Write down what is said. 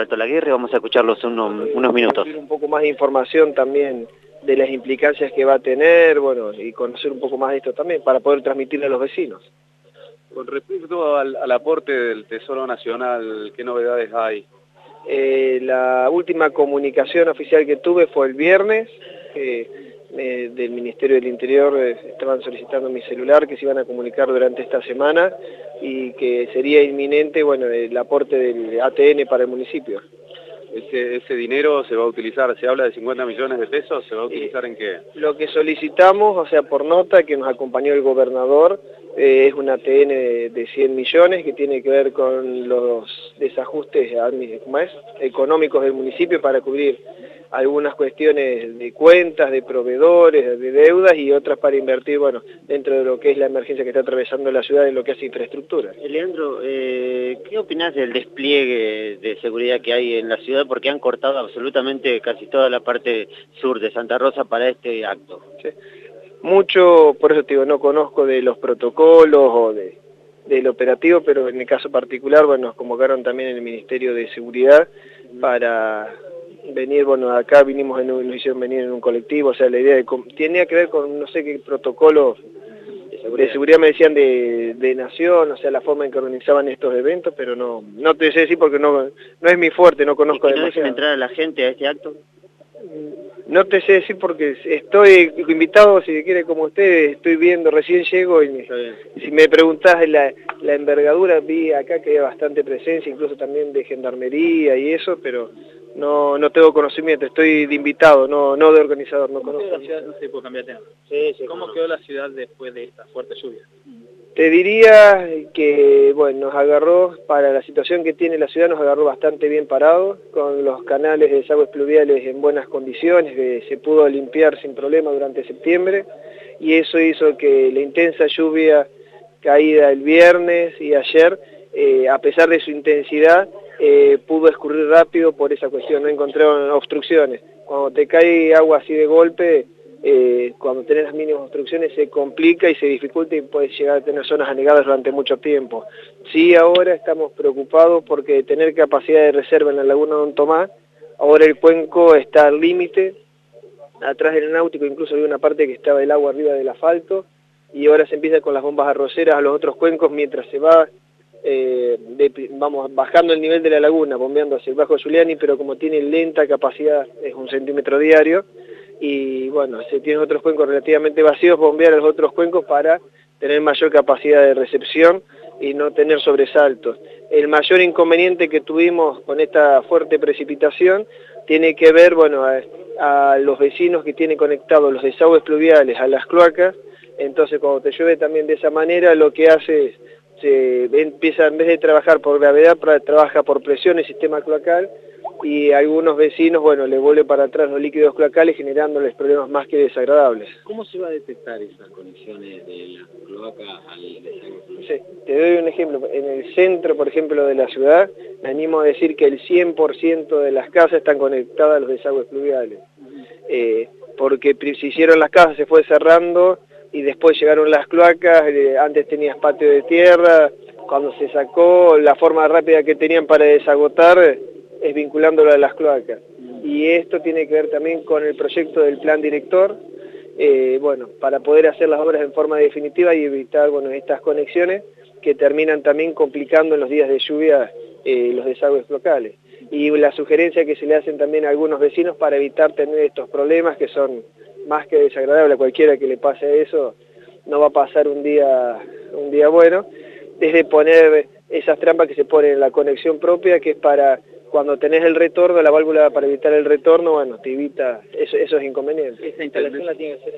Alto Laguerre, vamos a escucharlos unos, unos minutos. Un poco más de información también de las implicancias que va a tener, bueno, y conocer un poco más de esto también, para poder transmitirle a los vecinos. Con respecto al, aporte del Tesoro Nacional, ¿qué novedades hay? Eh, la última comunicación oficial que tuve fue el viernes, eh, del Ministerio del Interior eh, estaban solicitando mi celular que se iban a comunicar durante esta semana y que sería inminente bueno, el aporte del ATN para el municipio. Ese, dinero se va a utilizar, se habla de 50 millones de pesos, ¿se va a utilizar en qué? Lo que solicitamos, o sea, por nota que nos acompañó el gobernador, eh, es un ATN de, 100 millones que tiene que ver con los desajustes económicos del municipio para cubrir algunas cuestiones de cuentas, de proveedores, de deudas y otras para invertir, bueno, dentro de lo que es la emergencia que está atravesando la ciudad en lo que hace infraestructura. Leandro, eh, ¿qué opinas del despliegue de seguridad que hay en la ciudad? Porque han cortado absolutamente casi toda la parte sur de Santa Rosa para este acto. Mucho, por eso te digo, no conozco de los protocolos o de, del operativo, pero en el caso particular, bueno, nos convocaron también en el Ministerio de Seguridad para venir, bueno, acá vinimos en un, nos hicieron venir en un colectivo, o sea, la idea de, tenía que ver con no sé qué protocolo de seguridad, me decían de, de, nación, o sea, la forma en que organizaban estos eventos, pero no no te sé decir porque no no es mi fuerte, no conozco ¿Y no entrar a la gente a este acto? No te sé decir porque estoy invitado, si quiere, como usted, estoy viendo, recién llego y, si me preguntás la, la envergadura, vi acá que hay bastante presencia, incluso también de gendarmería y eso, pero no, no tengo conocimiento, estoy de invitado, no, no de organizador, no ¿Cómo conozco. Quedó la ciudad, cambiar Sí, sí, ¿Cómo quedó la ciudad después de esta fuerte lluvia? Te diría que, bueno, nos agarró, para la situación que tiene la ciudad, nos agarró bastante bien parado, con los canales de desagües pluviales en buenas condiciones, que se pudo limpiar sin problema durante septiembre, y eso hizo que la intensa lluvia caída el viernes y ayer, eh, a pesar de su intensidad, eh, pudo escurrir rápido por esa cuestión, no encontraron obstrucciones. Cuando te cae agua así de golpe, eh, cuando tenés las mínimas obstrucciones se complica y se dificulta y puedes llegar a tener zonas anegadas durante mucho tiempo. Sí, ahora estamos preocupados porque tener capacidad de reserva en la laguna Don Tomás, ahora el cuenco está al límite, atrás del náutico incluso hay una parte que estaba el agua arriba del asfalto, y ahora se empieza con las bombas arroceras a los otros cuencos mientras se va eh, vamos bajando el nivel de la laguna, bombeando hacia el Bajo Giuliani, pero como tiene lenta capacidad, es un centímetro diario, y bueno, se tienen otros cuencos relativamente vacíos, bombear los otros cuencos para tener mayor capacidad de recepción y no tener sobresaltos. El mayor inconveniente que tuvimos con esta fuerte precipitación tiene que ver, bueno, a, a los vecinos que tienen conectados los desagües pluviales a las cloacas, entonces cuando te llueve también de esa manera, lo que hace es se empieza en vez de trabajar por gravedad, trabaja por presión el sistema cloacal y algunos vecinos, bueno, le vuelve para atrás los líquidos cloacales generándoles problemas más que desagradables. ¿Cómo se va a detectar esas conexiones de la cloaca al sí, te doy un ejemplo. En el centro, por ejemplo, de la ciudad, me animo a decir que el 100% de las casas están conectadas a los desagües pluviales. Eh, porque se hicieron las casas, se fue cerrando y después llegaron las cloacas, eh, antes tenías patio de tierra, cuando se sacó la forma rápida que tenían para desagotar es vinculándolo a las cloacas. Y esto tiene que ver también con el proyecto del plan director, eh, bueno, para poder hacer las obras en forma definitiva y evitar bueno, estas conexiones que terminan también complicando en los días de lluvia eh, los desagües locales. Y la sugerencia que se le hacen también a algunos vecinos para evitar tener estos problemas que son más que desagradable a cualquiera que le pase eso, no va a pasar un día, un día bueno, desde poner esas trampas que se ponen en la conexión propia, que es para cuando tenés el retorno, la válvula para evitar el retorno, bueno, te evita esos, esos inconvenientes. ¿Esa instalación la tiene que hacer